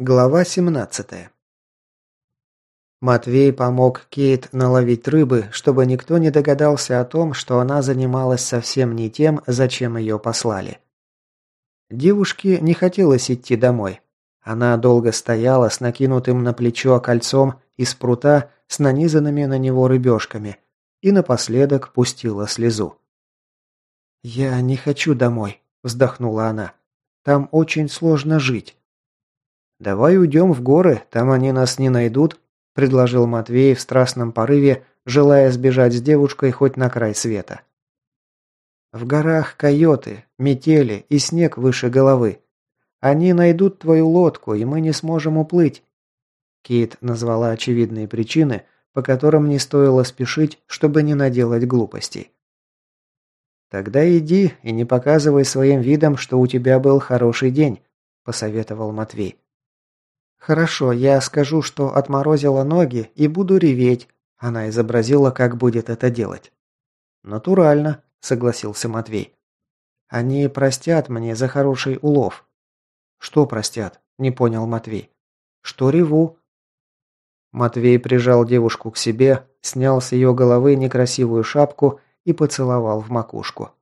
Глава 17. Матвей помог Кейт наловить рыбы, чтобы никто не догадался о том, что она занималась совсем не тем, зачем ее послали. Девушке не хотелось идти домой. Она долго стояла с накинутым на плечо кольцом из прута с нанизанными на него рыбешками и напоследок пустила слезу. «Я не хочу домой», – вздохнула она. «Там очень сложно жить». «Давай уйдем в горы, там они нас не найдут», – предложил Матвей в страстном порыве, желая сбежать с девушкой хоть на край света. «В горах койоты, метели и снег выше головы. Они найдут твою лодку, и мы не сможем уплыть». Кейт назвала очевидные причины, по которым не стоило спешить, чтобы не наделать глупостей. «Тогда иди и не показывай своим видом, что у тебя был хороший день», – посоветовал Матвей. «Хорошо, я скажу, что отморозила ноги и буду реветь». Она изобразила, как будет это делать. «Натурально», – согласился Матвей. «Они простят мне за хороший улов». «Что простят?» – не понял Матвей. «Что реву?» Матвей прижал девушку к себе, снял с ее головы некрасивую шапку и поцеловал в макушку.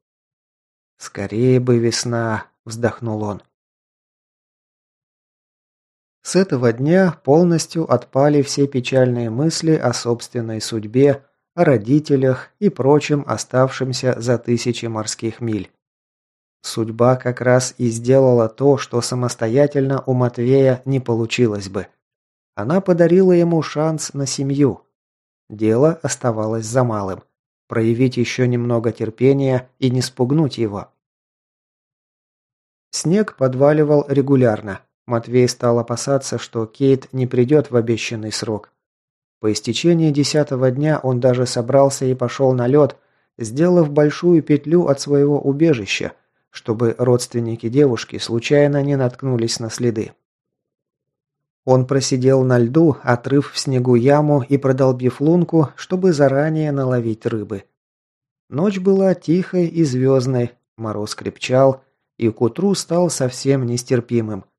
«Скорее бы весна!» – вздохнул он. С этого дня полностью отпали все печальные мысли о собственной судьбе, о родителях и прочем оставшемся за тысячи морских миль. Судьба как раз и сделала то, что самостоятельно у Матвея не получилось бы. Она подарила ему шанс на семью. Дело оставалось за малым – проявить еще немного терпения и не спугнуть его. Снег подваливал регулярно, Матвей стал опасаться, что Кейт не придет в обещанный срок. По истечении десятого дня он даже собрался и пошел на лед, сделав большую петлю от своего убежища, чтобы родственники девушки случайно не наткнулись на следы. Он просидел на льду, отрыв в снегу яму и продолбив лунку, чтобы заранее наловить рыбы. Ночь была тихой и звездной, мороз крепчал, и к утру стал совсем нестерпимым –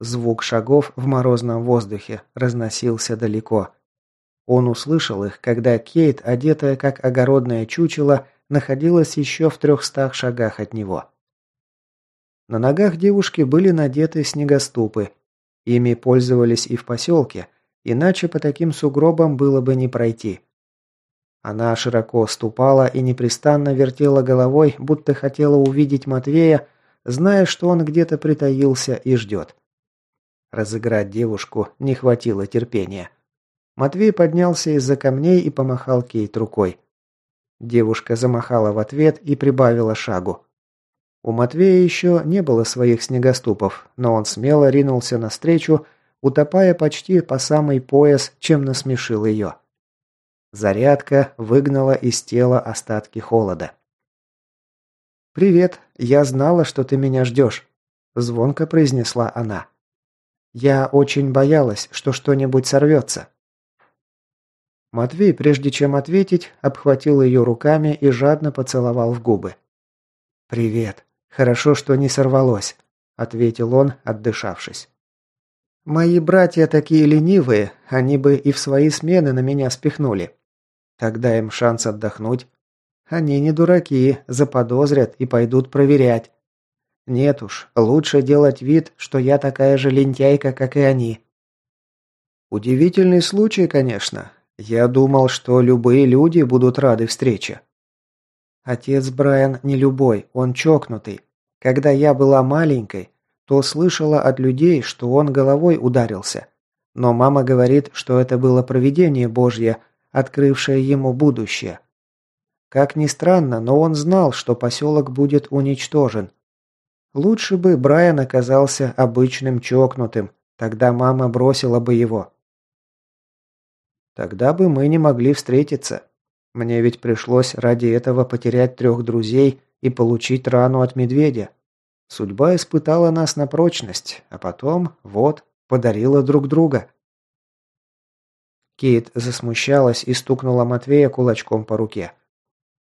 Звук шагов в морозном воздухе разносился далеко. Он услышал их, когда Кейт, одетая как огородное чучело, находилась еще в трехстах шагах от него. На ногах девушки были надеты снегоступы. Ими пользовались и в поселке, иначе по таким сугробам было бы не пройти. Она широко ступала и непрестанно вертела головой, будто хотела увидеть Матвея, зная, что он где-то притаился и ждет. Разыграть девушку не хватило терпения. Матвей поднялся из-за камней и помахал Кейт рукой. Девушка замахала в ответ и прибавила шагу. У Матвея еще не было своих снегоступов, но он смело ринулся навстречу, утопая почти по самый пояс, чем насмешил ее. Зарядка выгнала из тела остатки холода. «Привет, я знала, что ты меня ждешь», – звонко произнесла она. Я очень боялась, что что-нибудь сорвется. Матвей, прежде чем ответить, обхватил ее руками и жадно поцеловал в губы. «Привет. Хорошо, что не сорвалось», — ответил он, отдышавшись. «Мои братья такие ленивые, они бы и в свои смены на меня спихнули. Тогда им шанс отдохнуть. Они не дураки, заподозрят и пойдут проверять. Нет уж, лучше делать вид, что я такая же лентяйка, как и они. Удивительный случай, конечно. Я думал, что любые люди будут рады встрече. Отец Брайан не любой, он чокнутый. Когда я была маленькой, то слышала от людей, что он головой ударился. Но мама говорит, что это было провидение Божье, открывшее ему будущее. Как ни странно, но он знал, что поселок будет уничтожен, Лучше бы Брайан оказался обычным чокнутым, тогда мама бросила бы его. Тогда бы мы не могли встретиться. Мне ведь пришлось ради этого потерять трех друзей и получить рану от медведя. Судьба испытала нас на прочность, а потом, вот, подарила друг друга. Кейт засмущалась и стукнула Матвея кулачком по руке.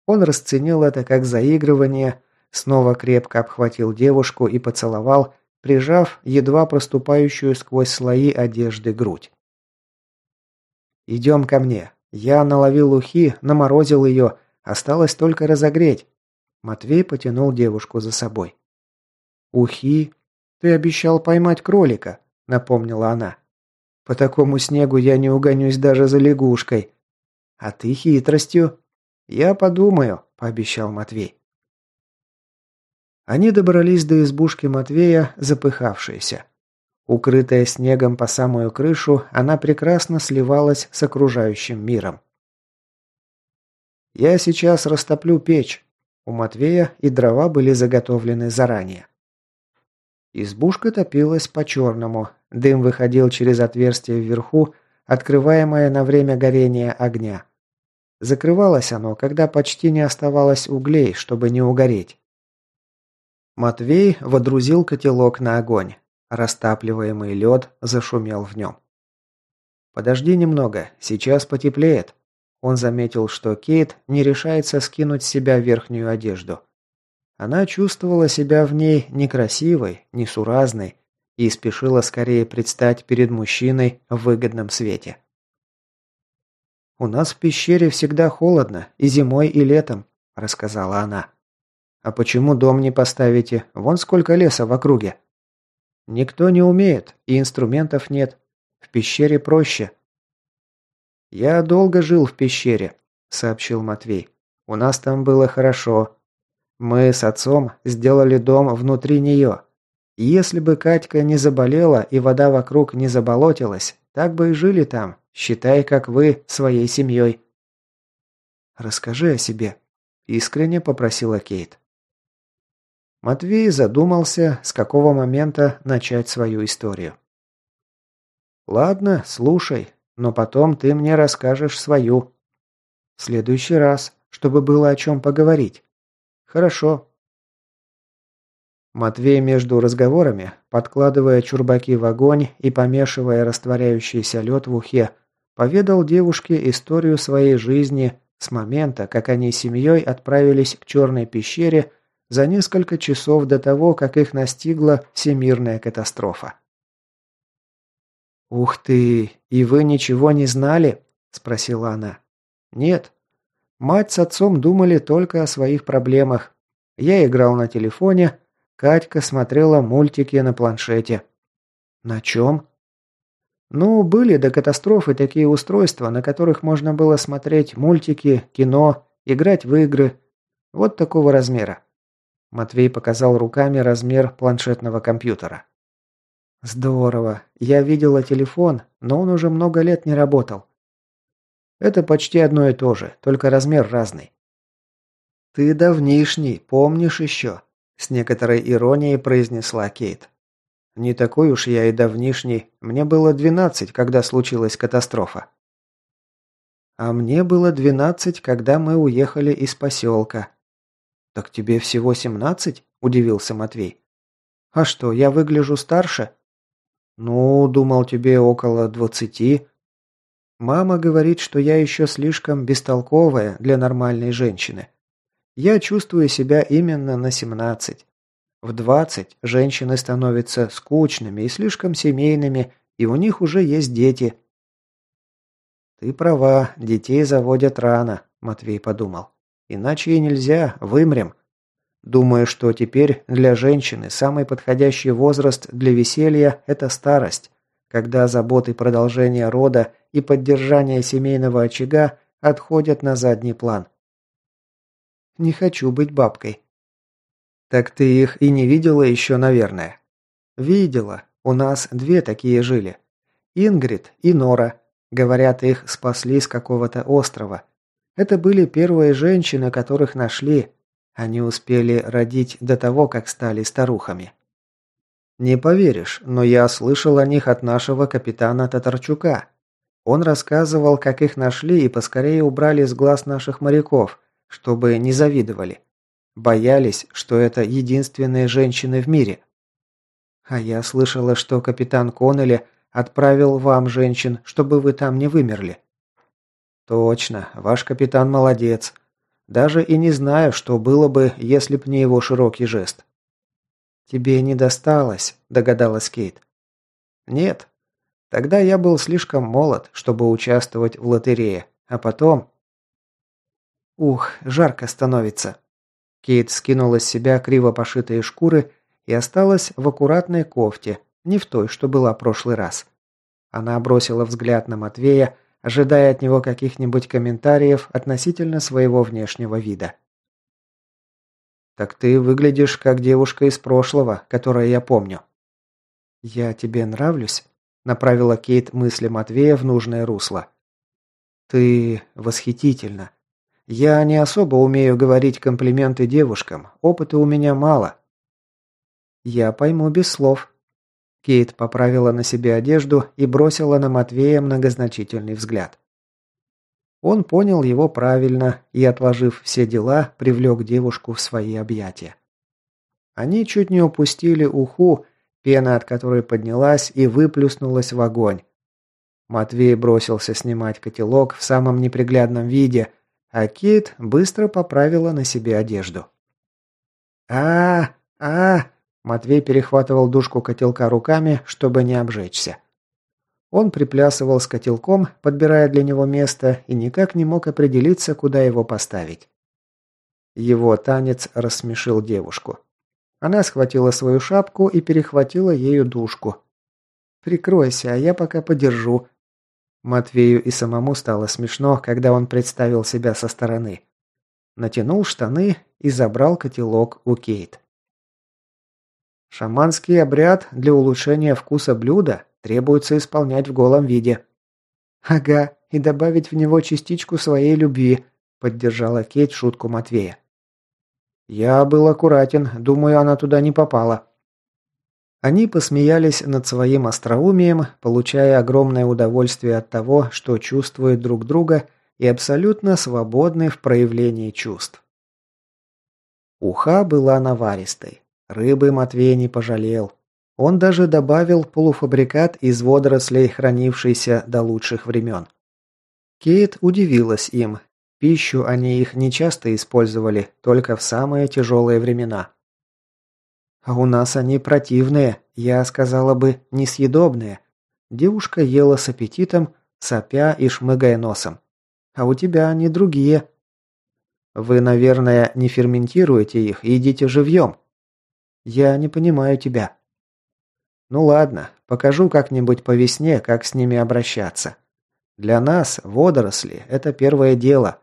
Он расценил это как заигрывание, Снова крепко обхватил девушку и поцеловал, прижав едва проступающую сквозь слои одежды грудь. «Идем ко мне. Я наловил ухи, наморозил ее, осталось только разогреть». Матвей потянул девушку за собой. «Ухи? Ты обещал поймать кролика», — напомнила она. «По такому снегу я не угонюсь даже за лягушкой. А ты хитростью». «Я подумаю», — пообещал Матвей. Они добрались до избушки Матвея, запыхавшиеся. Укрытая снегом по самую крышу, она прекрасно сливалась с окружающим миром. «Я сейчас растоплю печь». У Матвея и дрова были заготовлены заранее. Избушка топилась по-черному. Дым выходил через отверстие вверху, открываемое на время горения огня. Закрывалось оно, когда почти не оставалось углей, чтобы не угореть. Матвей водрузил котелок на огонь. Растапливаемый лед зашумел в нем. «Подожди немного, сейчас потеплеет». Он заметил, что Кейт не решается скинуть с себя верхнюю одежду. Она чувствовала себя в ней некрасивой, несуразной и спешила скорее предстать перед мужчиной в выгодном свете. «У нас в пещере всегда холодно, и зимой, и летом», – рассказала она. «А почему дом не поставите? Вон сколько леса в округе». «Никто не умеет, и инструментов нет. В пещере проще». «Я долго жил в пещере», – сообщил Матвей. «У нас там было хорошо. Мы с отцом сделали дом внутри нее. если бы Катька не заболела и вода вокруг не заболотилась, так бы и жили там, считай, как вы, своей семьей». «Расскажи о себе», – искренне попросила Кейт. Матвей задумался, с какого момента начать свою историю. «Ладно, слушай, но потом ты мне расскажешь свою. В следующий раз, чтобы было о чем поговорить. Хорошо». Матвей между разговорами, подкладывая чурбаки в огонь и помешивая растворяющийся лед в ухе, поведал девушке историю своей жизни с момента, как они с семьей отправились к черной пещере за несколько часов до того, как их настигла всемирная катастрофа. «Ух ты! И вы ничего не знали?» – спросила она. «Нет. Мать с отцом думали только о своих проблемах. Я играл на телефоне, Катька смотрела мультики на планшете». «На чем?» «Ну, были до катастрофы такие устройства, на которых можно было смотреть мультики, кино, играть в игры. Вот такого размера. Матвей показал руками размер планшетного компьютера. Здорово. Я видела телефон, но он уже много лет не работал. Это почти одно и то же, только размер разный. Ты давнишний, помнишь еще? С некоторой иронией произнесла Кейт. Не такой уж я и давнишний. Мне было двенадцать, когда случилась катастрофа. А мне было двенадцать, когда мы уехали из поселка. «Так тебе всего семнадцать?» – удивился Матвей. «А что, я выгляжу старше?» «Ну, думал, тебе около двадцати». «Мама говорит, что я еще слишком бестолковая для нормальной женщины. Я чувствую себя именно на семнадцать. В двадцать женщины становятся скучными и слишком семейными, и у них уже есть дети». «Ты права, детей заводят рано», – Матвей подумал. Иначе и нельзя, вымрем. Думаю, что теперь для женщины самый подходящий возраст для веселья – это старость, когда заботы продолжения рода и поддержания семейного очага отходят на задний план. Не хочу быть бабкой. Так ты их и не видела еще, наверное. Видела. У нас две такие жили. Ингрид и Нора. Говорят, их спасли с какого-то острова. Это были первые женщины, которых нашли. Они успели родить до того, как стали старухами. Не поверишь, но я слышал о них от нашего капитана Татарчука. Он рассказывал, как их нашли и поскорее убрали с глаз наших моряков, чтобы не завидовали. Боялись, что это единственные женщины в мире. А я слышала, что капитан Коннелли отправил вам женщин, чтобы вы там не вымерли. «Точно, ваш капитан молодец. Даже и не знаю, что было бы, если б не его широкий жест». «Тебе не досталось», – догадалась Кейт. «Нет. Тогда я был слишком молод, чтобы участвовать в лотерее. А потом...» «Ух, жарко становится». Кейт скинула с себя криво пошитые шкуры и осталась в аккуратной кофте, не в той, что была прошлый раз. Она бросила взгляд на Матвея, ожидая от него каких-нибудь комментариев относительно своего внешнего вида. «Так ты выглядишь как девушка из прошлого, которое я помню». «Я тебе нравлюсь?» – направила Кейт мысли Матвея в нужное русло. «Ты восхитительна. Я не особо умею говорить комплименты девушкам, опыта у меня мало». «Я пойму без слов», Кейт поправила на себе одежду и бросила на Матвея многозначительный взгляд. Он понял его правильно и, отложив все дела, привлек девушку в свои объятия. Они чуть не упустили уху, пена от которой поднялась и выплюснулась в огонь. Матвей бросился снимать котелок в самом неприглядном виде, а Кейт быстро поправила на себе одежду. а а, -а Матвей перехватывал дужку котелка руками, чтобы не обжечься. Он приплясывал с котелком, подбирая для него место, и никак не мог определиться, куда его поставить. Его танец рассмешил девушку. Она схватила свою шапку и перехватила ею дужку. «Прикройся, а я пока подержу». Матвею и самому стало смешно, когда он представил себя со стороны. Натянул штаны и забрал котелок у Кейт. Шаманский обряд для улучшения вкуса блюда требуется исполнять в голом виде. Ага, и добавить в него частичку своей любви, поддержала Кейт шутку Матвея. Я был аккуратен, думаю, она туда не попала. Они посмеялись над своим остроумием, получая огромное удовольствие от того, что чувствуют друг друга и абсолютно свободны в проявлении чувств. Уха была наваристой. Рыбы Матвей не пожалел. Он даже добавил полуфабрикат из водорослей, хранившийся до лучших времен. Кейт удивилась им. Пищу они их нечасто использовали, только в самые тяжелые времена. «А у нас они противные, я сказала бы, несъедобные». Девушка ела с аппетитом, сопя и шмыгая носом. «А у тебя они другие». «Вы, наверное, не ферментируете их, едите живьем», я не понимаю тебя. Ну ладно, покажу как-нибудь по весне, как с ними обращаться. Для нас водоросли – это первое дело.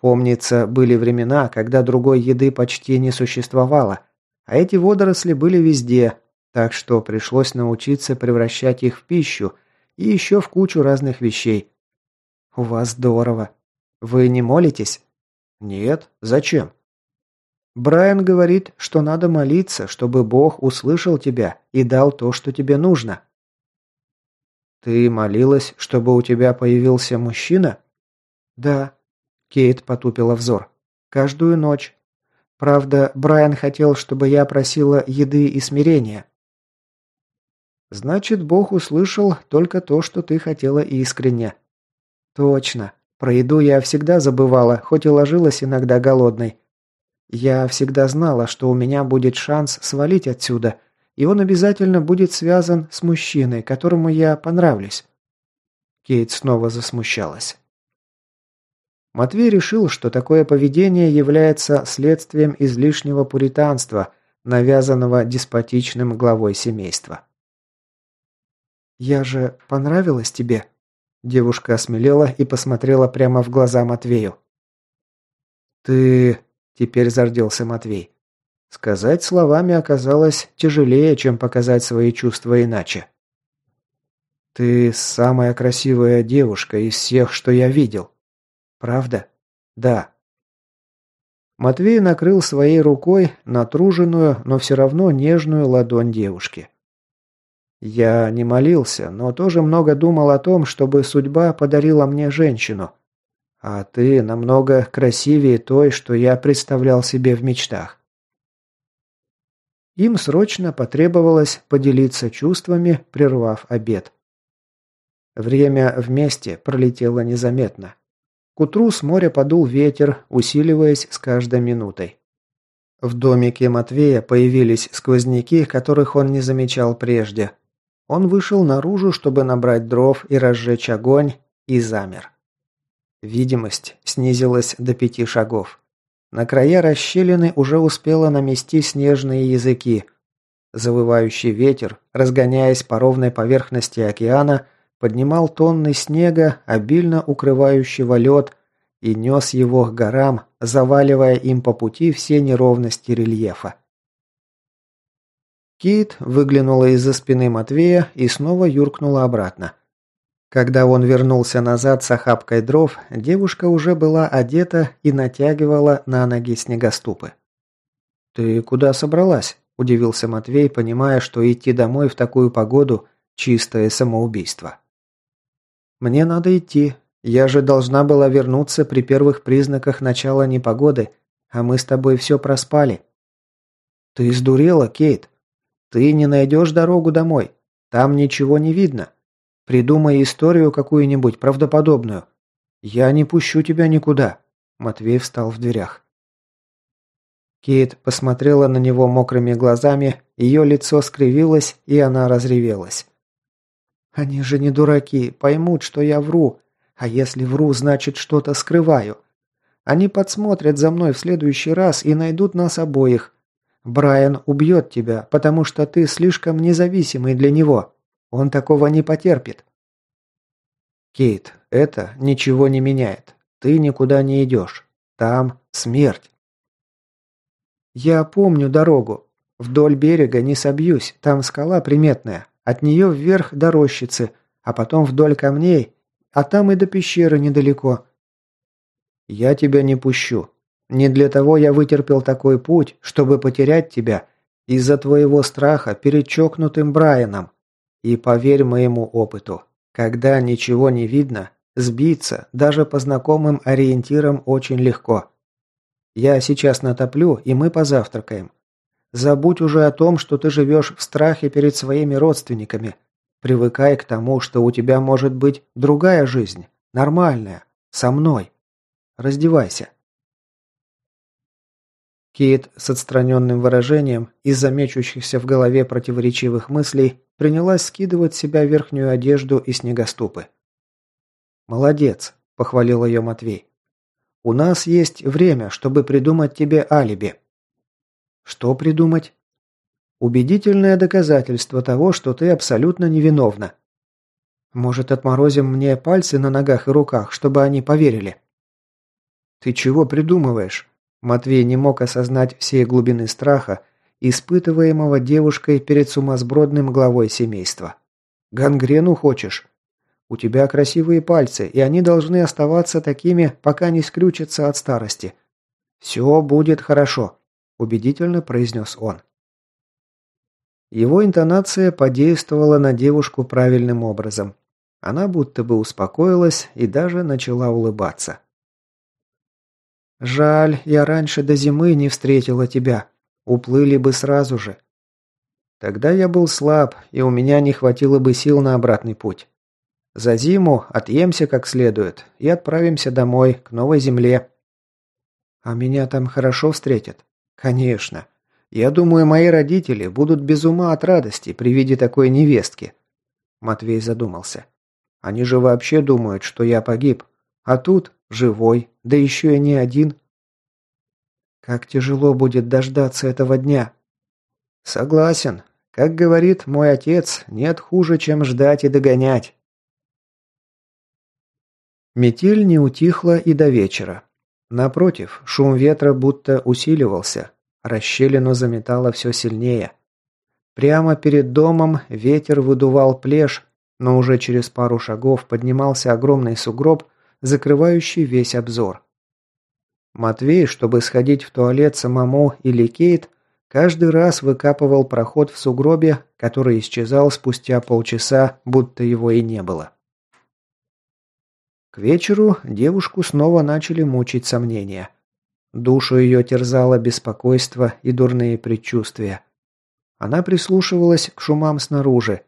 Помнится, были времена, когда другой еды почти не существовало, а эти водоросли были везде, так что пришлось научиться превращать их в пищу и еще в кучу разных вещей. У вас здорово. Вы не молитесь? Нет. Зачем? Брайан говорит, что надо молиться, чтобы Бог услышал тебя и дал то, что тебе нужно. Ты молилась, чтобы у тебя появился мужчина? Да. Кейт потупила взор. Каждую ночь. Правда, Брайан хотел, чтобы я просила еды и смирения. Значит, Бог услышал только то, что ты хотела искренне. Точно. Про еду я всегда забывала, хоть и ложилась иногда голодной. Я всегда знала, что у меня будет шанс свалить отсюда, и он обязательно будет связан с мужчиной, которому я понравлюсь. Кейт снова засмущалась. Матвей решил, что такое поведение является следствием излишнего пуританства, навязанного деспотичным главой семейства. «Я же понравилась тебе?» Девушка осмелела и посмотрела прямо в глаза Матвею. «Ты Теперь зарделся Матвей. Сказать словами оказалось тяжелее, чем показать свои чувства иначе. «Ты самая красивая девушка из всех, что я видел. Правда?» «Да». Матвей накрыл своей рукой натруженную, но все равно нежную ладонь девушки. Я не молился, но тоже много думал о том, чтобы судьба подарила мне женщину. А ты намного красивее той, что я представлял себе в мечтах. Им срочно потребовалось поделиться чувствами, прервав обед. Время вместе пролетело незаметно. К утру с моря подул ветер, усиливаясь с каждой минутой. В домике Матвея появились сквозняки, которых он не замечал прежде. Он вышел наружу, чтобы набрать дров и разжечь огонь, и замер. Видимость снизилась до пяти шагов. На края расщелины уже успела намести снежные языки. Завывающий ветер, разгоняясь по ровной поверхности океана, поднимал тонны снега, обильно укрывающего лед, и нес его к горам, заваливая им по пути все неровности рельефа. Кит выглянула из-за спины Матвея и снова юркнула обратно. Когда он вернулся назад с охапкой дров, девушка уже была одета и натягивала на ноги снегоступы. «Ты куда собралась?» – удивился Матвей, понимая, что идти домой в такую погоду – чистое самоубийство. «Мне надо идти. Я же должна была вернуться при первых признаках начала непогоды, а мы с тобой все проспали». «Ты сдурела, Кейт? Ты не найдешь дорогу домой. Там ничего не видно. Придумай историю какую-нибудь правдоподобную. Я не пущу тебя никуда». Матвей встал в дверях. Кейт посмотрела на него мокрыми глазами, ее лицо скривилось, и она разревелась. «Они же не дураки, поймут, что я вру. А если вру, значит, что-то скрываю. Они подсмотрят за мной в следующий раз и найдут нас обоих. Брайан убьет тебя, потому что ты слишком независимый для него. Он такого не потерпит». «Кейт, это ничего не меняет. Ты никуда не идешь. Там смерть». «Я помню дорогу. Вдоль берега не собьюсь, там скала приметная. От нее вверх до рощицы, а потом вдоль камней, а там и до пещеры недалеко». «Я тебя не пущу. Не для того я вытерпел такой путь, чтобы потерять тебя из-за твоего страха перед чокнутым Брайаном. И поверь моему опыту, когда ничего не видно, сбиться даже по знакомым ориентирам очень легко. Я сейчас натоплю, и мы позавтракаем. Забудь уже о том, что ты живешь в страхе перед своими родственниками. Привыкай к тому, что у тебя может быть другая жизнь, нормальная, со мной. Раздевайся. Кейт с отстраненным выражением из-за мечущихся в голове противоречивых мыслей принялась скидывать с себя верхнюю одежду и снегоступы. «Молодец», – похвалил ее Матвей. У нас есть время, чтобы придумать тебе алиби». «Что придумать?» «Убедительное доказательство того, что ты абсолютно невиновна». «Может, отморозим мне пальцы на ногах и руках, чтобы они поверили?» «Ты чего придумываешь?» Матвей не мог осознать всей глубины страха, испытываемого девушкой перед сумасбродным главой семейства. «Гангрену хочешь? У тебя красивые пальцы, и они должны оставаться такими, пока не скрючатся от старости. Все будет хорошо», – убедительно произнес он. Его интонация подействовала на девушку правильным образом. Она будто бы успокоилась и даже начала улыбаться. «Жаль, я раньше до зимы не встретила тебя. Уплыли бы сразу же. Тогда я был слаб, и у меня не хватило бы сил на обратный путь. За зиму отъемся как следует и отправимся домой, к новой земле. А меня там хорошо встретят? Конечно. Я думаю, мои родители будут без ума от радости при виде такой невестки. Матвей задумался. Они же вообще думают, что я погиб. А тут живой, да еще и не один. Как тяжело будет дождаться этого дня. Согласен. Как говорит мой отец, нет хуже, чем ждать и догонять. Метель не утихла и до вечера. Напротив, шум ветра будто усиливался. Расщелину заметало все сильнее. Прямо перед домом ветер выдувал плешь, но уже через пару шагов поднимался огромный сугроб, закрывающий весь обзор. Матвей, чтобы сходить в туалет самому или Кейт, каждый раз выкапывал проход в сугробе, который исчезал спустя полчаса, будто его и не было. К вечеру девушку снова начали мучить сомнения. Душу ее терзало беспокойство и дурные предчувствия. Она прислушивалась к шумам снаружи.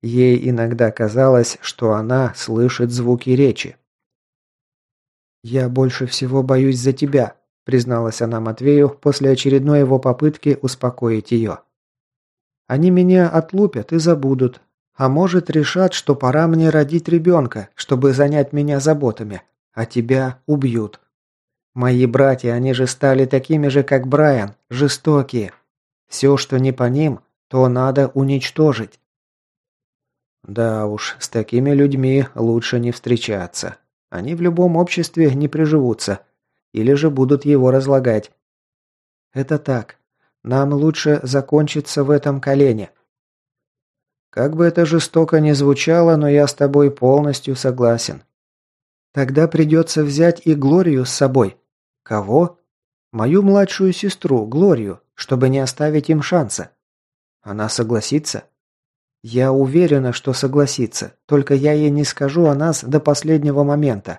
Ей иногда казалось, что она слышит звуки речи. «Я больше всего боюсь за тебя», призналась она Матвею после очередной его попытки успокоить ее. «Они меня отлупят и забудут, а может решат, что пора мне родить ребенка, чтобы занять меня заботами, а тебя убьют. Мои братья, они же стали такими же, как Брайан, жестокие. Все, что не по ним, то надо уничтожить. Да уж, с такими людьми лучше не встречаться. Они в любом обществе не приживутся. Или же будут его разлагать. Это так. Нам лучше закончиться в этом колене. Как бы это жестоко ни звучало, но я с тобой полностью согласен. Тогда придется взять и Глорию с собой. Кого? Мою младшую сестру, Глорию, чтобы не оставить им шанса. Она согласится? Я уверена, что согласится, только я ей не скажу о нас до последнего момента.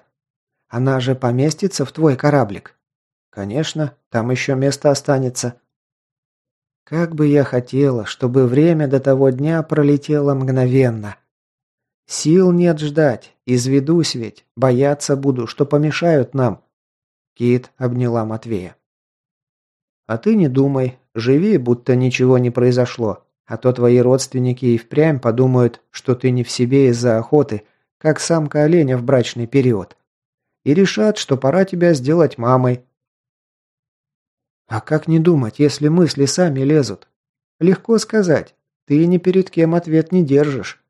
Она же поместится в твой кораблик. Конечно, там еще место останется. Как бы я хотела, чтобы время до того дня пролетело мгновенно. Сил нет ждать, изведусь ведь, бояться буду, что помешают нам. Кит обняла Матвея. А ты не думай, живи, будто ничего не произошло. А то твои родственники и впрямь подумают, что ты не в себе из-за охоты, как самка оленя в брачный период. И решат, что пора тебя сделать мамой. А как не думать, если мысли сами лезут? Легко сказать. Ты ни перед кем ответ не держишь.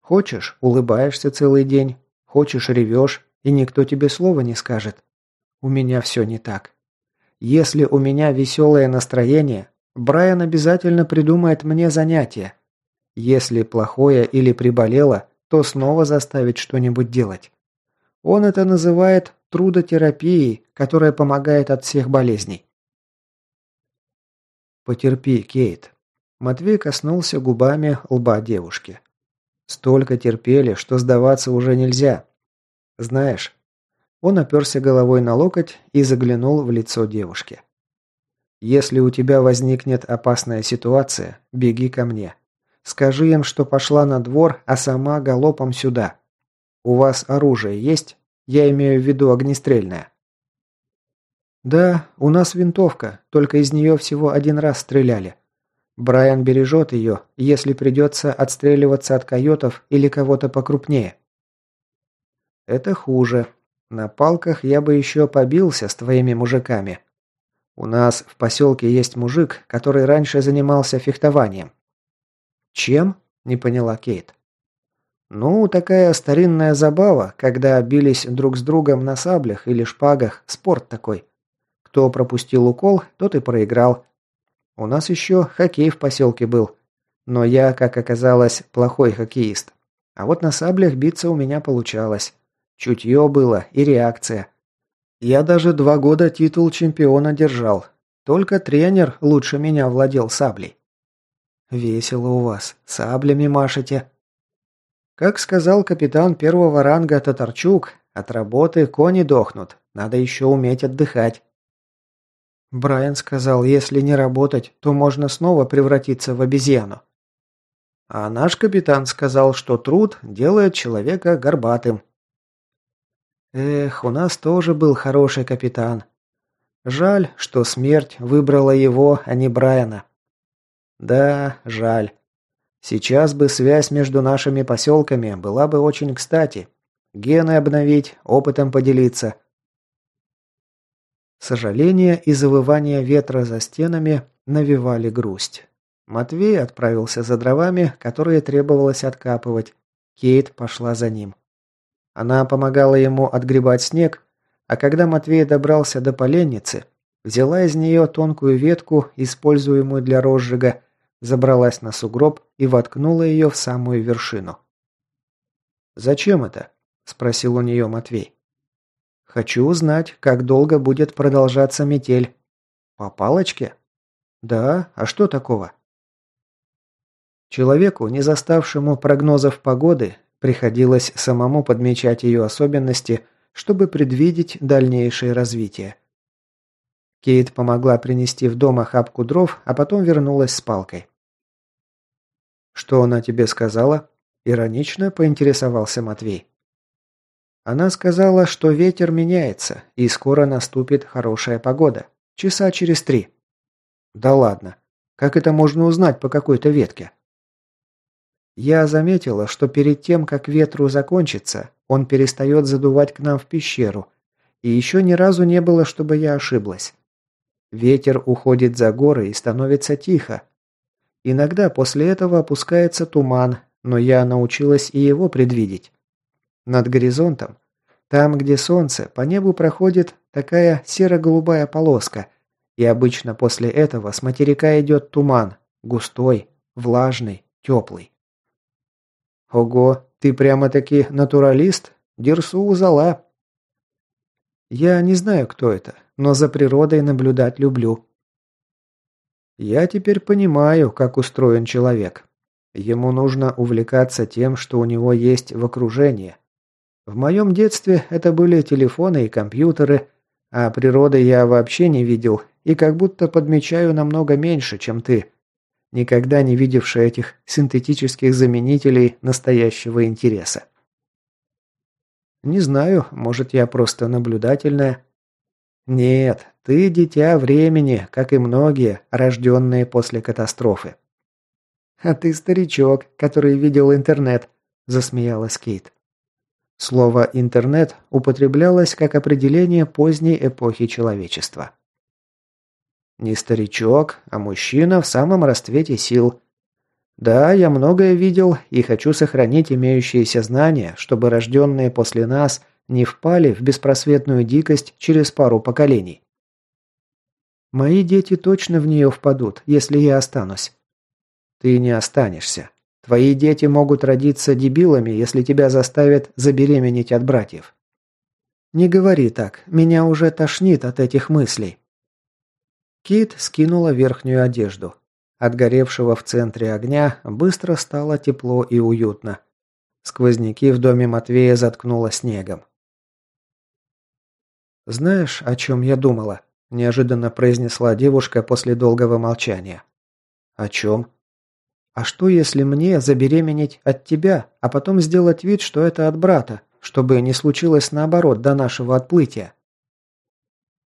Хочешь – улыбаешься целый день. Хочешь – ревешь, и никто тебе слова не скажет. У меня все не так. Если у меня веселое настроение, Брайан обязательно придумает мне занятие. Если плохое или приболело, то снова заставит что-нибудь делать. Он это называет трудотерапией, которая помогает от всех болезней. «Потерпи, Кейт». Матвей коснулся губами лба девушки. «Столько терпели, что сдаваться уже нельзя. Знаешь...» Он оперся головой на локоть и заглянул в лицо девушки. Если у тебя возникнет опасная ситуация, беги ко мне. Скажи им, что пошла на двор, а сама галопом сюда. У вас оружие есть? Я имею в виду огнестрельное. Да, у нас винтовка, только из нее всего один раз стреляли. Брайан бережет ее, если придется отстреливаться от койотов или кого-то покрупнее. Это хуже. На палках я бы еще побился с твоими мужиками, у нас в поселке есть мужик, который раньше занимался фехтованием». «Чем?» – не поняла Кейт. «Ну, такая старинная забава, когда бились друг с другом на саблях или шпагах, спорт такой. Кто пропустил укол, тот и проиграл. У нас еще хоккей в поселке был, но я, как оказалось, плохой хоккеист. А вот на саблях биться у меня получалось. Чутье было и реакция. Я даже два года титул чемпиона держал. Только тренер лучше меня владел саблей. Весело у вас. Саблями машете. Как сказал капитан первого ранга Татарчук, от работы кони дохнут. Надо еще уметь отдыхать. Брайан сказал, если не работать, то можно снова превратиться в обезьяну. А наш капитан сказал, что труд делает человека горбатым. Эх, у нас тоже был хороший капитан. Жаль, что смерть выбрала его, а не Брайана. Да, жаль. Сейчас бы связь между нашими поселками была бы очень кстати. Гены обновить, опытом поделиться. Сожаление и завывание ветра за стенами навевали грусть. Матвей отправился за дровами, которые требовалось откапывать. Кейт пошла за ним. Она помогала ему отгребать снег, а когда Матвей добрался до поленницы, взяла из нее тонкую ветку, используемую для розжига, забралась на сугроб и воткнула ее в самую вершину. «Зачем это?» – спросил у нее Матвей. «Хочу узнать, как долго будет продолжаться метель. По палочке?» «Да, а что такого?» Человеку, не заставшему прогнозов погоды, Приходилось самому подмечать ее особенности, чтобы предвидеть дальнейшее развитие. Кейт помогла принести в дом охапку дров, а потом вернулась с палкой. «Что она тебе сказала?» – иронично поинтересовался Матвей. Она сказала, что ветер меняется, и скоро наступит хорошая погода. Часа через три. Да ладно. Как это можно узнать по какой-то ветке? Я заметила, что перед тем, как ветру закончится, он перестает задувать к нам в пещеру. И еще ни разу не было, чтобы я ошиблась. Ветер уходит за горы и становится тихо. Иногда после этого опускается туман, но я научилась и его предвидеть. Над горизонтом, там, где солнце, по небу проходит такая серо-голубая полоска, и обычно после этого с материка идет туман, густой, влажный, теплый. Ого, ты прямо-таки натуралист? Дерсу зала. Я не знаю, кто это, но за природой наблюдать люблю. Я теперь понимаю, как устроен человек. Ему нужно увлекаться тем, что у него есть в окружении. В моем детстве это были телефоны и компьютеры, а природы я вообще не видел и как будто подмечаю намного меньше, чем ты, никогда не видевший этих синтетических заменителей настоящего интереса. Не знаю, может я просто наблюдательная. Нет, ты дитя времени, как и многие, рожденные после катастрофы. А ты старичок, который видел интернет, засмеялась Кейт. Слово «интернет» употреблялось как определение поздней эпохи человечества. Не старичок, а мужчина в самом расцвете сил. Да, я многое видел и хочу сохранить имеющиеся знания, чтобы рожденные после нас не впали в беспросветную дикость через пару поколений. Мои дети точно в нее впадут, если я останусь. Ты не останешься. Твои дети могут родиться дебилами, если тебя заставят забеременеть от братьев. Не говори так, меня уже тошнит от этих мыслей. Кит скинула верхнюю одежду. От горевшего в центре огня быстро стало тепло и уютно. Сквозняки в доме Матвея заткнуло снегом. «Знаешь, о чем я думала?» – неожиданно произнесла девушка после долгого молчания. «О чем?» «А что, если мне забеременеть от тебя, а потом сделать вид, что это от брата, чтобы не случилось наоборот до нашего отплытия?»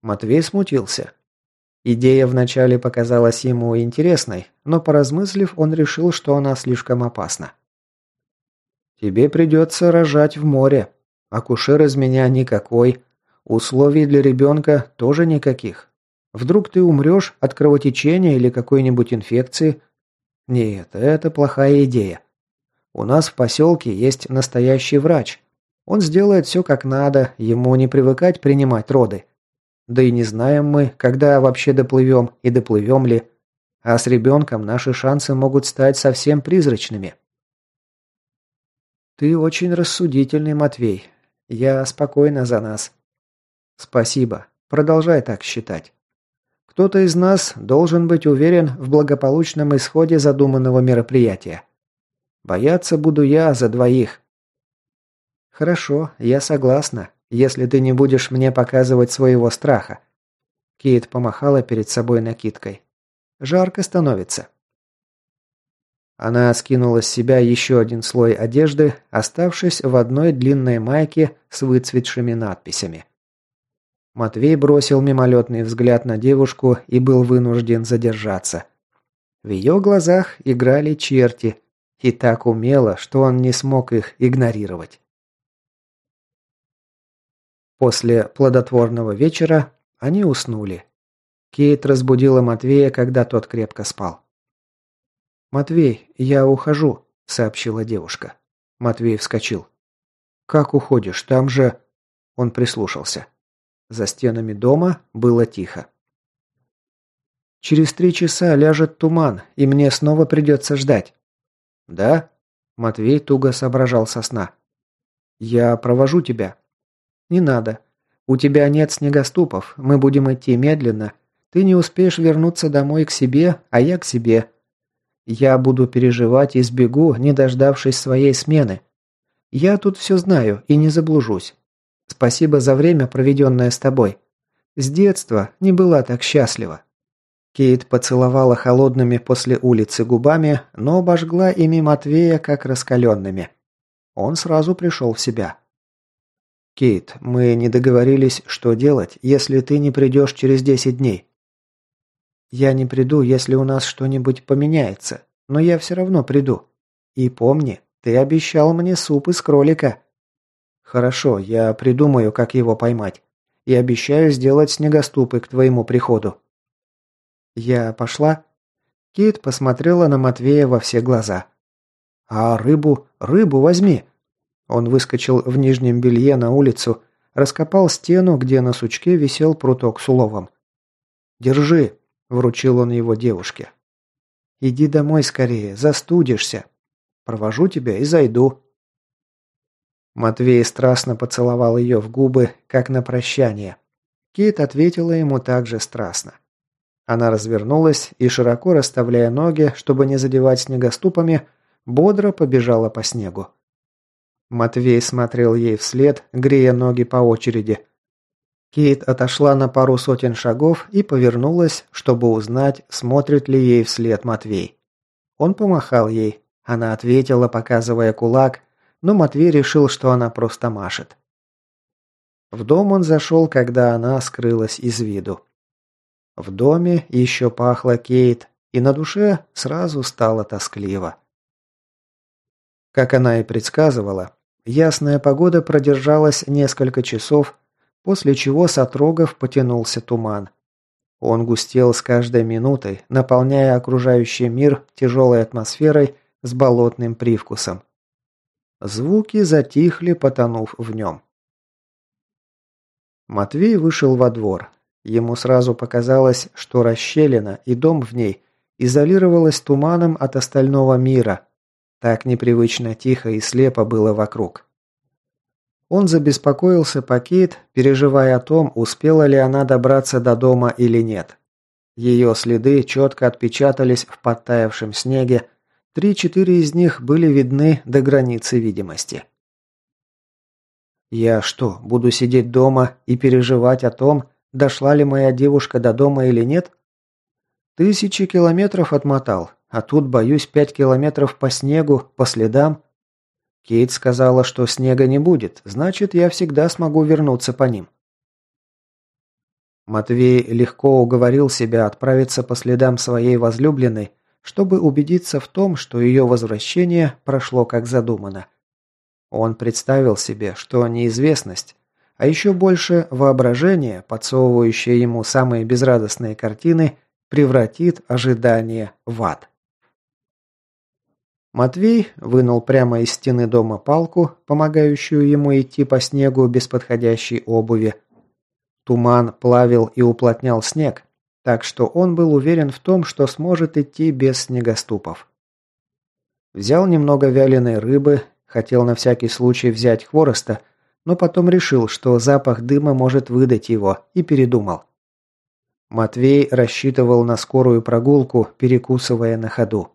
Матвей смутился. Идея вначале показалась ему интересной, но поразмыслив, он решил, что она слишком опасна. «Тебе придется рожать в море. Акушер из меня никакой. Условий для ребенка тоже никаких. Вдруг ты умрешь от кровотечения или какой-нибудь инфекции? Нет, это плохая идея. У нас в поселке есть настоящий врач. Он сделает все как надо, ему не привыкать принимать роды. Да и не знаем мы, когда вообще доплывем и доплывем ли. А с ребенком наши шансы могут стать совсем призрачными. Ты очень рассудительный, Матвей. Я спокойна за нас. Спасибо. Продолжай так считать. Кто-то из нас должен быть уверен в благополучном исходе задуманного мероприятия. Бояться буду я за двоих. Хорошо, я согласна если ты не будешь мне показывать своего страха». Кейт помахала перед собой накидкой. «Жарко становится». Она скинула с себя еще один слой одежды, оставшись в одной длинной майке с выцветшими надписями. Матвей бросил мимолетный взгляд на девушку и был вынужден задержаться. В ее глазах играли черти, и так умело, что он не смог их игнорировать. После плодотворного вечера они уснули. Кейт разбудила Матвея, когда тот крепко спал. «Матвей, я ухожу», — сообщила девушка. Матвей вскочил. «Как уходишь? Там же...» Он прислушался. За стенами дома было тихо. «Через три часа ляжет туман, и мне снова придется ждать». «Да?» Матвей туго соображал со сна. «Я провожу тебя», «Не надо. У тебя нет снегоступов, мы будем идти медленно. Ты не успеешь вернуться домой к себе, а я к себе. Я буду переживать и сбегу, не дождавшись своей смены. Я тут все знаю и не заблужусь. Спасибо за время, проведенное с тобой. С детства не была так счастлива». Кейт поцеловала холодными после улицы губами, но обожгла ими Матвея как раскаленными. Он сразу пришел в себя. «Кейт, мы не договорились, что делать, если ты не придешь через 10 дней». «Я не приду, если у нас что-нибудь поменяется, но я все равно приду. И помни, ты обещал мне суп из кролика». «Хорошо, я придумаю, как его поймать. И обещаю сделать снегоступы к твоему приходу». «Я пошла?» Кейт посмотрела на Матвея во все глаза. «А рыбу? Рыбу возьми!» Он выскочил в нижнем белье на улицу, раскопал стену, где на сучке висел пруток с уловом. «Держи!» – вручил он его девушке. «Иди домой скорее, застудишься. Провожу тебя и зайду». Матвей страстно поцеловал ее в губы, как на прощание. Кейт ответила ему также страстно. Она развернулась и, широко расставляя ноги, чтобы не задевать снегоступами, бодро побежала по снегу. Матвей смотрел ей вслед, грея ноги по очереди. Кейт отошла на пару сотен шагов и повернулась, чтобы узнать, смотрит ли ей вслед Матвей. Он помахал ей. Она ответила, показывая кулак, но Матвей решил, что она просто машет. В дом он зашел, когда она скрылась из виду. В доме еще пахло Кейт, и на душе сразу стало тоскливо. Как она и предсказывала, Ясная погода продержалась несколько часов, после чего с отрогов потянулся туман. Он густел с каждой минутой, наполняя окружающий мир тяжелой атмосферой с болотным привкусом. Звуки затихли, потонув в нем. Матвей вышел во двор. Ему сразу показалось, что расщелина и дом в ней изолировалась туманом от остального мира, так непривычно тихо и слепо было вокруг. Он забеспокоился по Кейт, переживая о том, успела ли она добраться до дома или нет. Ее следы четко отпечатались в подтаявшем снеге, три-четыре из них были видны до границы видимости. «Я что, буду сидеть дома и переживать о том, дошла ли моя девушка до дома или нет?» Тысячи километров отмотал, а тут, боюсь, пять километров по снегу, по следам. Кейт сказала, что снега не будет, значит, я всегда смогу вернуться по ним. Матвей легко уговорил себя отправиться по следам своей возлюбленной, чтобы убедиться в том, что ее возвращение прошло как задумано. Он представил себе, что неизвестность, а еще больше воображение, подсовывающее ему самые безрадостные картины, превратит ожидание в ад. Матвей вынул прямо из стены дома палку, помогающую ему идти по снегу без подходящей обуви. Туман плавил и уплотнял снег, так что он был уверен в том, что сможет идти без снегоступов. Взял немного вяленой рыбы, хотел на всякий случай взять хвороста, но потом решил, что запах дыма может выдать его, и передумал. Матвей рассчитывал на скорую прогулку, перекусывая на ходу.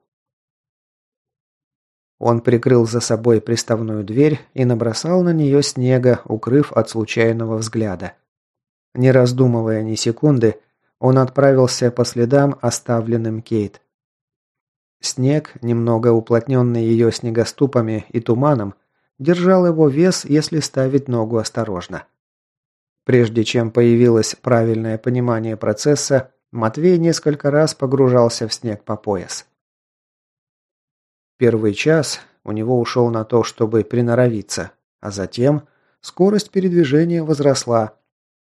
Он прикрыл за собой приставную дверь и набросал на нее снега, укрыв от случайного взгляда. Не раздумывая ни секунды, он отправился по следам, оставленным Кейт. Снег, немного уплотненный ее снегоступами и туманом, держал его вес, если ставить ногу осторожно. Прежде чем появилось правильное понимание процесса, Матвей несколько раз погружался в снег по пояс. Первый час у него ушел на то, чтобы приноровиться, а затем скорость передвижения возросла.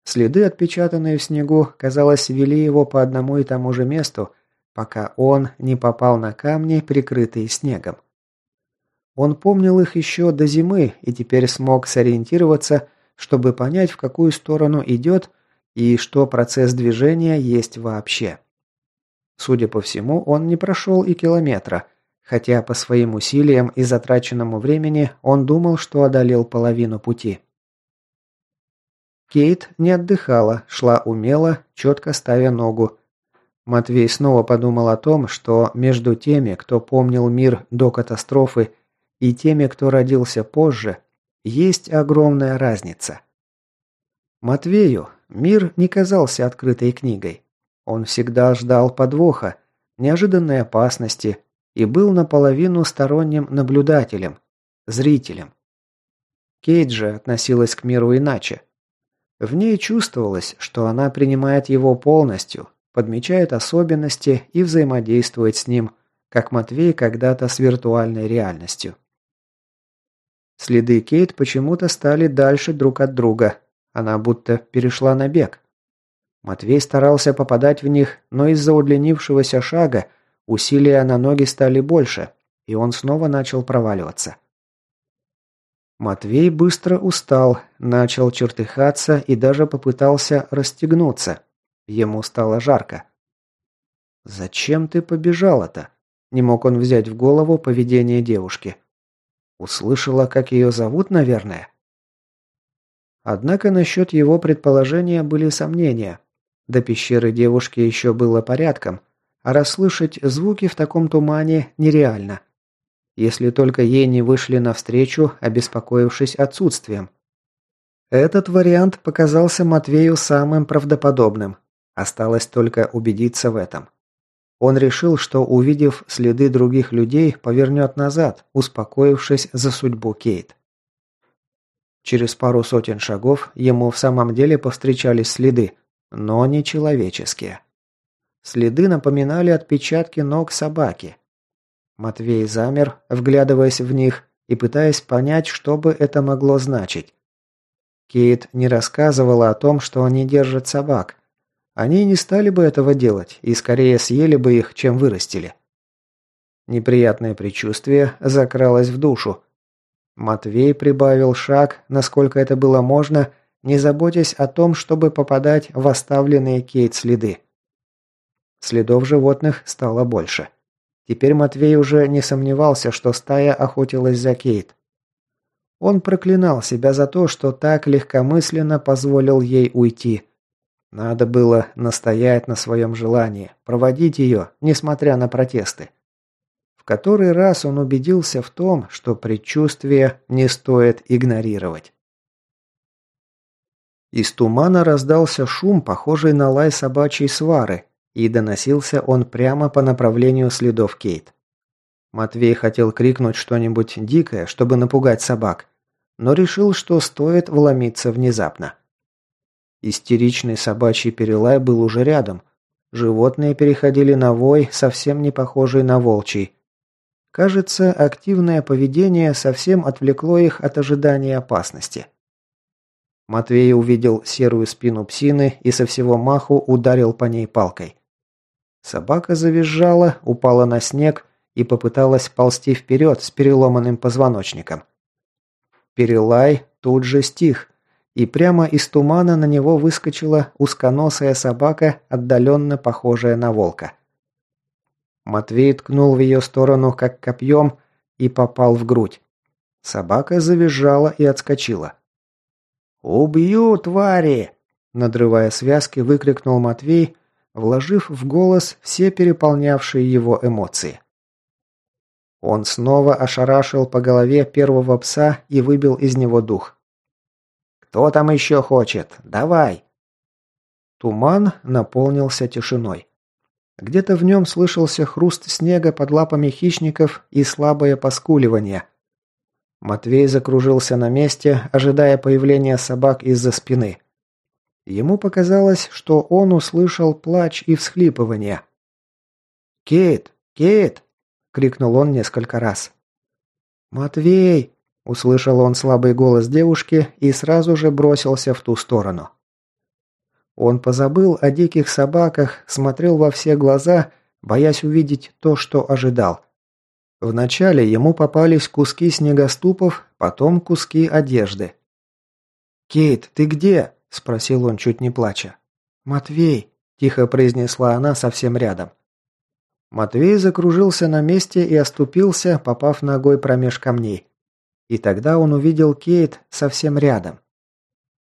Следы, отпечатанные в снегу, казалось, вели его по одному и тому же месту, пока он не попал на камни, прикрытые снегом. Он помнил их еще до зимы и теперь смог сориентироваться, чтобы понять, в какую сторону идет и что процесс движения есть вообще. Судя по всему, он не прошел и километра, хотя по своим усилиям и затраченному времени он думал, что одолел половину пути. Кейт не отдыхала, шла умело, четко ставя ногу. Матвей снова подумал о том, что между теми, кто помнил мир до катастрофы, и теми, кто родился позже, есть огромная разница. Матвею мир не казался открытой книгой. Он всегда ждал подвоха, неожиданной опасности, и был наполовину сторонним наблюдателем, зрителем. Кейт же относилась к миру иначе. В ней чувствовалось, что она принимает его полностью, подмечает особенности и взаимодействует с ним, как Матвей когда-то с виртуальной реальностью. Следы Кейт почему-то стали дальше друг от друга. Она будто перешла на бег. Матвей старался попадать в них, но из-за удлинившегося шага усилия на ноги стали больше, и он снова начал проваливаться. Матвей быстро устал, начал чертыхаться и даже попытался расстегнуться. Ему стало жарко. «Зачем ты побежала-то?» Не мог он взять в голову поведение девушки. Услышала, как ее зовут, наверное? Однако насчет его предположения были сомнения. До пещеры девушки еще было порядком, а расслышать звуки в таком тумане нереально. Если только ей не вышли навстречу, обеспокоившись отсутствием. Этот вариант показался Матвею самым правдоподобным. Осталось только убедиться в этом. Он решил, что, увидев следы других людей, повернет назад, успокоившись за судьбу Кейт. Через пару сотен шагов ему в самом деле повстречались следы, но не человеческие. Следы напоминали отпечатки ног собаки. Матвей замер, вглядываясь в них и пытаясь понять, что бы это могло значить. Кейт не рассказывала о том, что они держат собак, они не стали бы этого делать и скорее съели бы их, чем вырастили. Неприятное предчувствие закралось в душу. Матвей прибавил шаг, насколько это было можно, не заботясь о том, чтобы попадать в оставленные Кейт следы. Следов животных стало больше. Теперь Матвей уже не сомневался, что стая охотилась за Кейт. Он проклинал себя за то, что так легкомысленно позволил ей уйти – надо было настоять на своем желании, проводить ее, несмотря на протесты. В который раз он убедился в том, что предчувствие не стоит игнорировать. Из тумана раздался шум, похожий на лай собачьей свары, и доносился он прямо по направлению следов Кейт. Матвей хотел крикнуть что-нибудь дикое, чтобы напугать собак, но решил, что стоит вломиться внезапно. Истеричный собачий перелай был уже рядом. Животные переходили на вой, совсем не похожий на волчий. Кажется, активное поведение совсем отвлекло их от ожидания опасности. Матвей увидел серую спину псины и со всего маху ударил по ней палкой. Собака завизжала, упала на снег и попыталась ползти вперед с переломанным позвоночником. Перелай тут же стих, и прямо из тумана на него выскочила узконосая собака, отдаленно похожая на волка. Матвей ткнул в ее сторону как копьем и попал в грудь. Собака завизжала и отскочила. «Убью, твари!» Надрывая связки, выкрикнул Матвей, вложив в голос все переполнявшие его эмоции. Он снова ошарашил по голове первого пса и выбил из него дух. «Кто там еще хочет? Давай!» Туман наполнился тишиной. Где-то в нем слышался хруст снега под лапами хищников и слабое поскуливание. Матвей закружился на месте, ожидая появления собак из-за спины. Ему показалось, что он услышал плач и всхлипывание. «Кейт! Кейт!» — крикнул он несколько раз. «Матвей!» Услышал он слабый голос девушки и сразу же бросился в ту сторону. Он позабыл о диких собаках, смотрел во все глаза, боясь увидеть то, что ожидал. Вначале ему попались куски снегоступов, потом куски одежды. «Кейт, ты где?» – спросил он, чуть не плача. «Матвей», – тихо произнесла она совсем рядом. Матвей закружился на месте и оступился, попав ногой промеж камней. И тогда он увидел Кейт совсем рядом.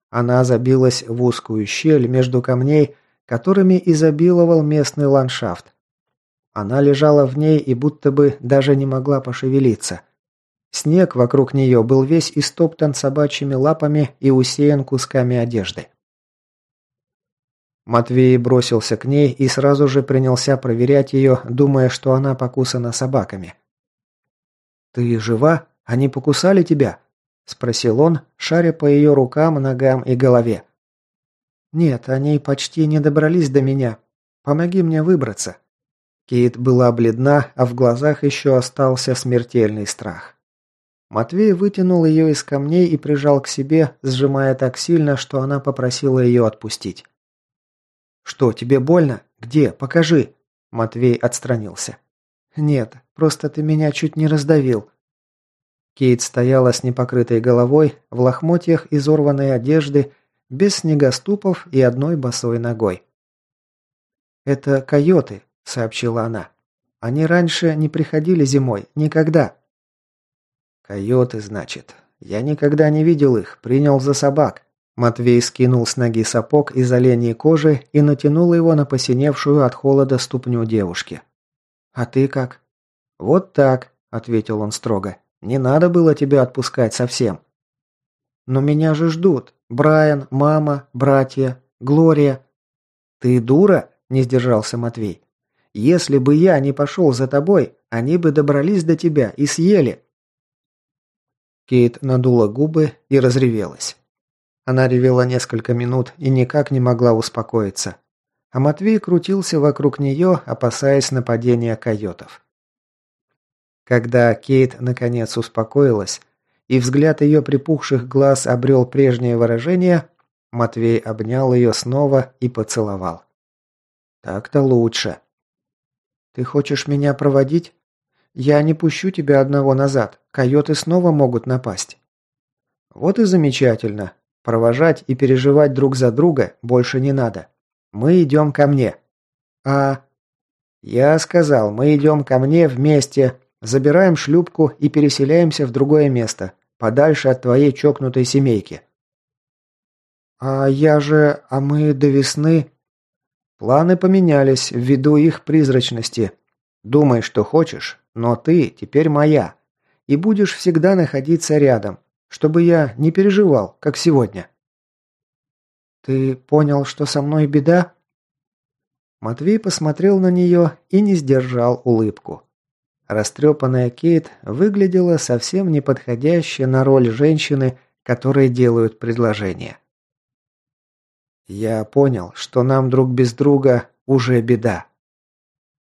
Она забилась в узкую щель между камней, которыми изобиловал местный ландшафт. Она лежала в ней и будто бы даже не могла пошевелиться. Снег вокруг нее был весь истоптан собачьими лапами и усеян кусками одежды. Матвей бросился к ней и сразу же принялся проверять ее, думая, что она покусана собаками. «Ты жива?» Они покусали тебя?» – спросил он, шаря по ее рукам, ногам и голове. «Нет, они почти не добрались до меня. Помоги мне выбраться». Кейт была бледна, а в глазах еще остался смертельный страх. Матвей вытянул ее из камней и прижал к себе, сжимая так сильно, что она попросила ее отпустить. «Что, тебе больно? Где? Покажи!» Матвей отстранился. «Нет, просто ты меня чуть не раздавил». Кейт стояла с непокрытой головой, в лохмотьях изорванной одежды, без снегоступов и одной босой ногой. «Это койоты», — сообщила она. «Они раньше не приходили зимой, никогда». «Койоты, значит. Я никогда не видел их, принял за собак». Матвей скинул с ноги сапог из оленей кожи и натянул его на посиневшую от холода ступню девушки. «А ты как?» «Вот так», — ответил он строго. «Не надо было тебя отпускать совсем». «Но меня же ждут. Брайан, мама, братья, Глория». «Ты дура?» – не сдержался Матвей. «Если бы я не пошел за тобой, они бы добрались до тебя и съели». Кейт надула губы и разревелась. Она ревела несколько минут и никак не могла успокоиться. А Матвей крутился вокруг нее, опасаясь нападения койотов. Когда Кейт наконец успокоилась, и взгляд ее припухших глаз обрел прежнее выражение, Матвей обнял ее снова и поцеловал. «Так-то лучше». «Ты хочешь меня проводить? Я не пущу тебя одного назад. Койоты снова могут напасть». «Вот и замечательно. Провожать и переживать друг за друга больше не надо. Мы идем ко мне». «А...» «Я сказал, мы идем ко мне вместе, забираем шлюпку и переселяемся в другое место, подальше от твоей чокнутой семейки». «А я же... А мы до весны...» «Планы поменялись ввиду их призрачности. Думай, что хочешь, но ты теперь моя. И будешь всегда находиться рядом чтобы я не переживал, как сегодня». «Ты понял, что со мной беда?» Матвей посмотрел на нее и не сдержал улыбку. Растрепанная Кейт выглядела совсем неподходящей на роль женщины, которые делают предложение. «Я понял, что нам друг без друга уже беда»,